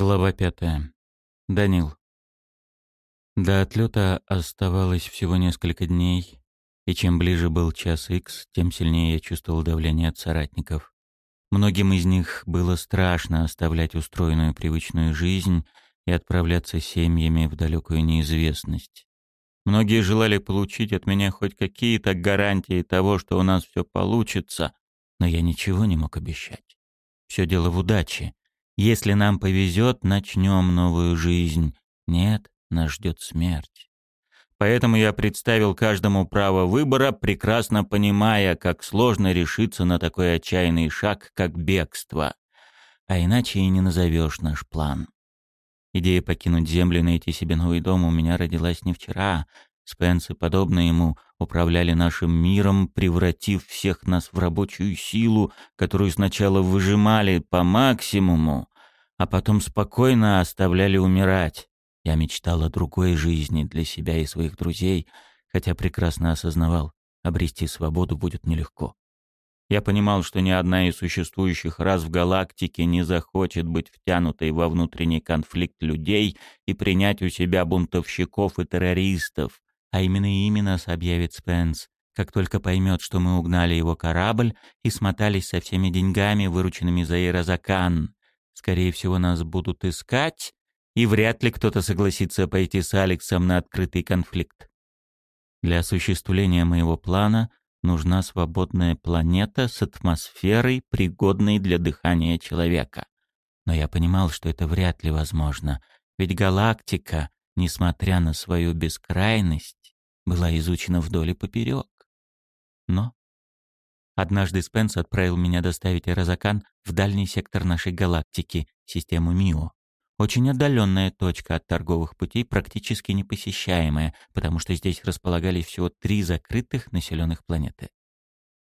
Глава пятая. Данил. До отлета оставалось всего несколько дней, и чем ближе был час икс, тем сильнее я чувствовал давление от соратников. Многим из них было страшно оставлять устроенную привычную жизнь и отправляться семьями в далекую неизвестность. Многие желали получить от меня хоть какие-то гарантии того, что у нас все получится, но я ничего не мог обещать. Все дело в удаче. Если нам повезет, начнем новую жизнь. Нет, нас ждет смерть. Поэтому я представил каждому право выбора, прекрасно понимая, как сложно решиться на такой отчаянный шаг, как бегство. А иначе и не назовешь наш план. Идея покинуть Землю и найти себе новый дом у меня родилась не вчера. Спенс и подобные ему управляли нашим миром, превратив всех нас в рабочую силу, которую сначала выжимали по максимуму, а потом спокойно оставляли умирать. Я мечтал о другой жизни для себя и своих друзей, хотя прекрасно осознавал, обрести свободу будет нелегко. Я понимал, что ни одна из существующих рас в галактике не захочет быть втянутой во внутренний конфликт людей и принять у себя бунтовщиков и террористов, а именно ими нас объявит Спенс, как только поймет, что мы угнали его корабль и смотались со всеми деньгами, вырученными за Ирозакан. Скорее всего, нас будут искать, и вряд ли кто-то согласится пойти с Алексом на открытый конфликт. Для осуществления моего плана нужна свободная планета с атмосферой, пригодной для дыхания человека. Но я понимал, что это вряд ли возможно, ведь галактика, несмотря на свою бескрайность, была изучена вдоль и поперек. Но Однажды Спенс отправил меня доставить Эрозакан в дальний сектор нашей галактики, систему Мио. Очень отдаленная точка от торговых путей, практически непосещаемая, потому что здесь располагались всего три закрытых населенных планеты.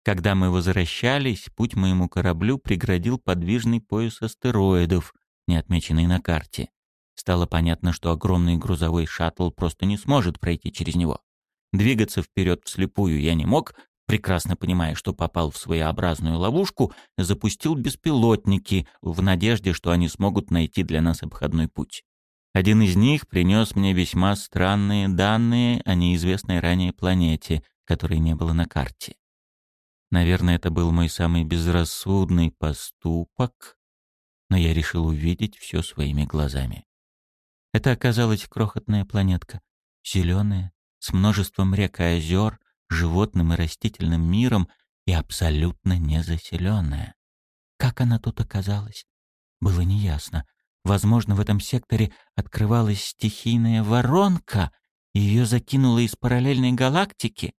Когда мы возвращались, путь моему кораблю преградил подвижный пояс астероидов, не отмеченный на карте. Стало понятно, что огромный грузовой шаттл просто не сможет пройти через него. Двигаться вперед вслепую я не мог, прекрасно понимая, что попал в своеобразную ловушку, запустил беспилотники в надежде, что они смогут найти для нас обходной путь. Один из них принес мне весьма странные данные о неизвестной ранее планете, которой не было на карте. Наверное, это был мой самый безрассудный поступок, но я решил увидеть все своими глазами. Это оказалась крохотная планетка, зеленая, с множеством рек и озер, животным и растительным миром и абсолютно незаселенная. Как она тут оказалась? Было неясно. Возможно, в этом секторе открывалась стихийная воронка, и ее закинуло из параллельной галактики.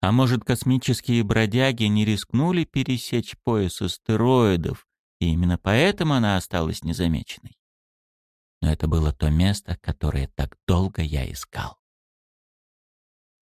А может, космические бродяги не рискнули пересечь пояс астероидов, и именно поэтому она осталась незамеченной? Но это было то место, которое так долго я искал.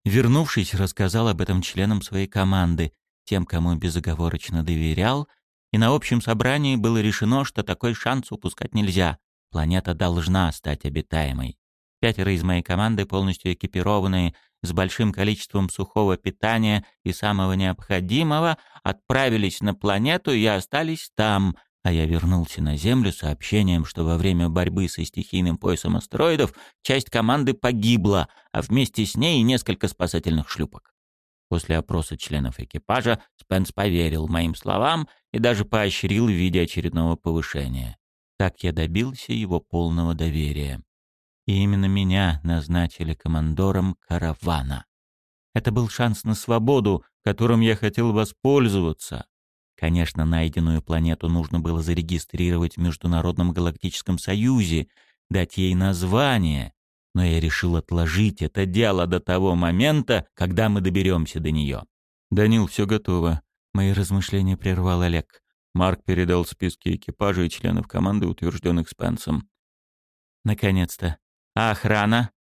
Вернувшись, рассказал об этом членам своей команды, тем, кому безоговорочно доверял, и на общем собрании было решено, что такой шанс упускать нельзя. Планета должна стать обитаемой. Пятеро из моей команды, полностью экипированные, с большим количеством сухого питания и самого необходимого, отправились на планету и остались там, а я вернулся на Землю сообщением, что во время борьбы со стихийным поясом астероидов часть команды погибла, а вместе с ней и несколько спасательных шлюпок. После опроса членов экипажа Спенс поверил моим словам и даже поощрил в виде очередного повышения. Так я добился его полного доверия. И именно меня назначили командором каравана. Это был шанс на свободу, которым я хотел воспользоваться. Конечно, найденную планету нужно было зарегистрировать в Международном галактическом союзе, дать ей название, но я решил отложить это дело до того момента, когда мы доберемся до нее. «Данил, все готово». Мои размышления прервал Олег. Марк передал списки экипажа и членов команды, утвержденных Спенсом. «Наконец-то. А охрана?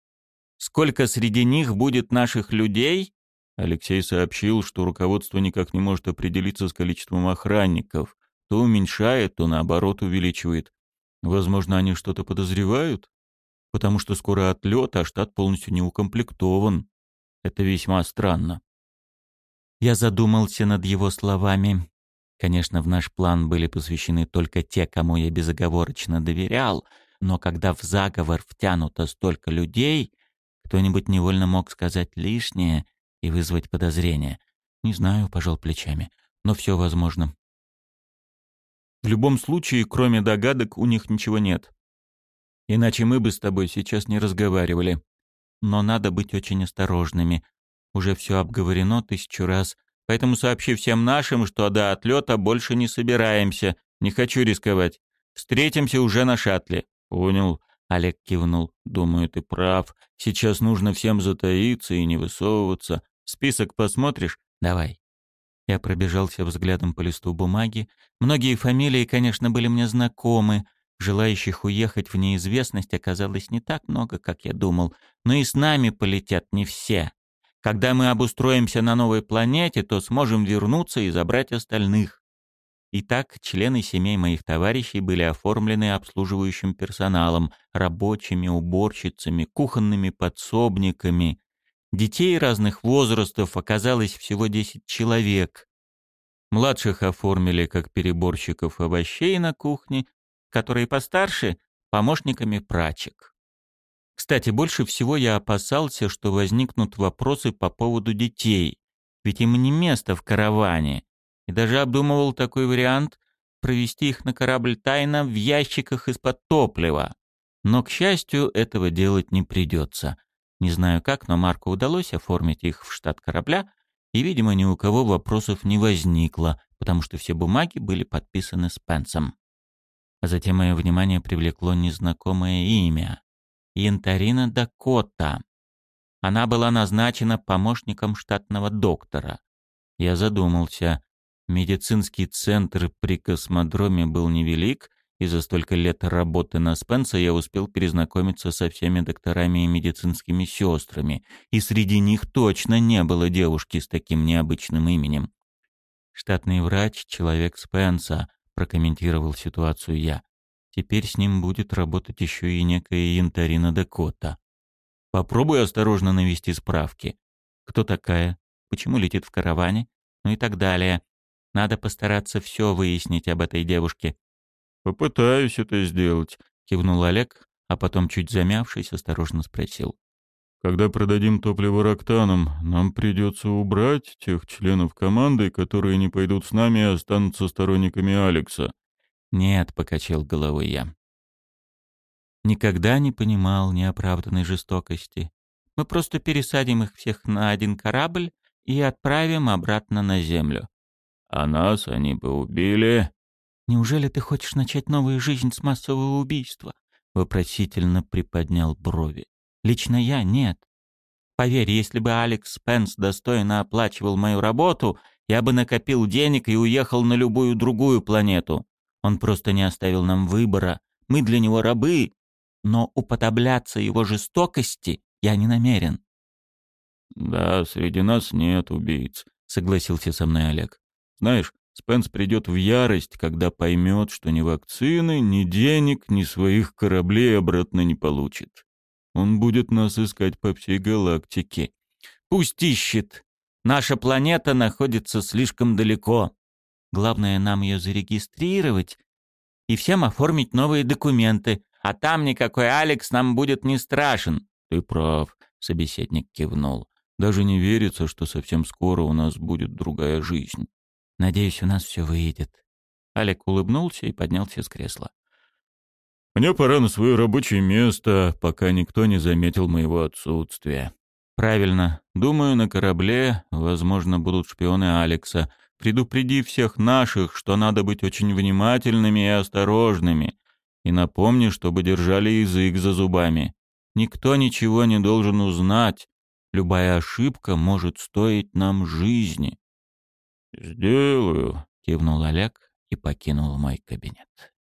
Сколько среди них будет наших людей?» Алексей сообщил, что руководство никак не может определиться с количеством охранников. То уменьшает, то наоборот увеличивает. Возможно, они что-то подозревают? Потому что скоро отлет, а штат полностью не укомплектован. Это весьма странно. Я задумался над его словами. Конечно, в наш план были посвящены только те, кому я безоговорочно доверял, но когда в заговор втянуто столько людей, кто-нибудь невольно мог сказать лишнее и вызвать подозрения. Не знаю, пожал плечами, но все возможно. В любом случае, кроме догадок, у них ничего нет. Иначе мы бы с тобой сейчас не разговаривали. Но надо быть очень осторожными. Уже все обговорено тысячу раз. Поэтому сообщи всем нашим, что до отлета больше не собираемся. Не хочу рисковать. Встретимся уже на шаттле. Понял. Олег кивнул. Думаю, ты прав. Сейчас нужно всем затаиться и не высовываться. Список посмотришь? Давай. Я пробежался взглядом по листу бумаги. Многие фамилии, конечно, были мне знакомы. Желающих уехать в неизвестность оказалось не так много, как я думал. Но и с нами полетят не все. Когда мы обустроимся на новой планете, то сможем вернуться и забрать остальных. Итак, члены семей моих товарищей были оформлены обслуживающим персоналом, рабочими, уборщицами, кухонными подсобниками. Детей разных возрастов оказалось всего 10 человек. Младших оформили как переборщиков овощей на кухне, которые постарше — помощниками прачек. Кстати, больше всего я опасался, что возникнут вопросы по поводу детей, ведь им не место в караване, и даже обдумывал такой вариант провести их на корабль тайно в ящиках из-под топлива. Но, к счастью, этого делать не придется. Не знаю как, но Марку удалось оформить их в штат корабля, и, видимо, ни у кого вопросов не возникло, потому что все бумаги были подписаны Спенсом. А затем мое внимание привлекло незнакомое имя. Янтарина Дакота. Она была назначена помощником штатного доктора. Я задумался. Медицинский центр при космодроме был невелик, и за столько лет работы на Спенса я успел перезнакомиться со всеми докторами и медицинскими сестрами, и среди них точно не было девушки с таким необычным именем. «Штатный врач — человек Спенса», — прокомментировал ситуацию я. Теперь с ним будет работать еще и некая Янтарина Дакота. Попробуй осторожно навести справки. Кто такая? Почему летит в караване? Ну и так далее. Надо постараться все выяснить об этой девушке. «Попытаюсь это сделать», — кивнул Олег, а потом, чуть замявшись, осторожно спросил. «Когда продадим топливо Роктанам, нам придется убрать тех членов команды, которые не пойдут с нами и останутся сторонниками Алекса. «Нет», — покачал головой я. Никогда не понимал неоправданной жестокости. Мы просто пересадим их всех на один корабль и отправим обратно на Землю. А нас они бы убили. Неужели ты хочешь начать новую жизнь с массового убийства? Вопросительно приподнял брови. Лично я нет. Поверь, если бы Алекс Спенс достойно оплачивал мою работу, я бы накопил денег и уехал на любую другую планету. Он просто не оставил нам выбора. Мы для него рабы, но уподобляться его жестокости я не намерен. «Да, среди нас нет убийц», — согласился со мной Олег. «Знаешь, Спенс придет в ярость, когда поймет, что ни вакцины, ни денег, ни своих кораблей обратно не получит. Он будет нас искать по всей галактике. Пусть ищет. Наша планета находится слишком далеко. Главное нам ее зарегистрировать и всем оформить новые документы, а там никакой Алекс нам будет не страшен. Ты прав, собеседник кивнул. Даже не верится, что совсем скоро у нас будет другая жизнь. Надеюсь, у нас все выйдет. Алек улыбнулся и поднялся с кресла. Мне пора на свое рабочее место, пока никто не заметил моего отсутствия. Правильно. Думаю, на корабле, возможно, будут шпионы Алекса — Предупреди всех наших, что надо быть очень внимательными и осторожными. И напомни, чтобы держали язык за зубами. Никто ничего не должен узнать. Любая ошибка может стоить нам жизни. «Сделаю», — кивнул Олег и покинул мой кабинет.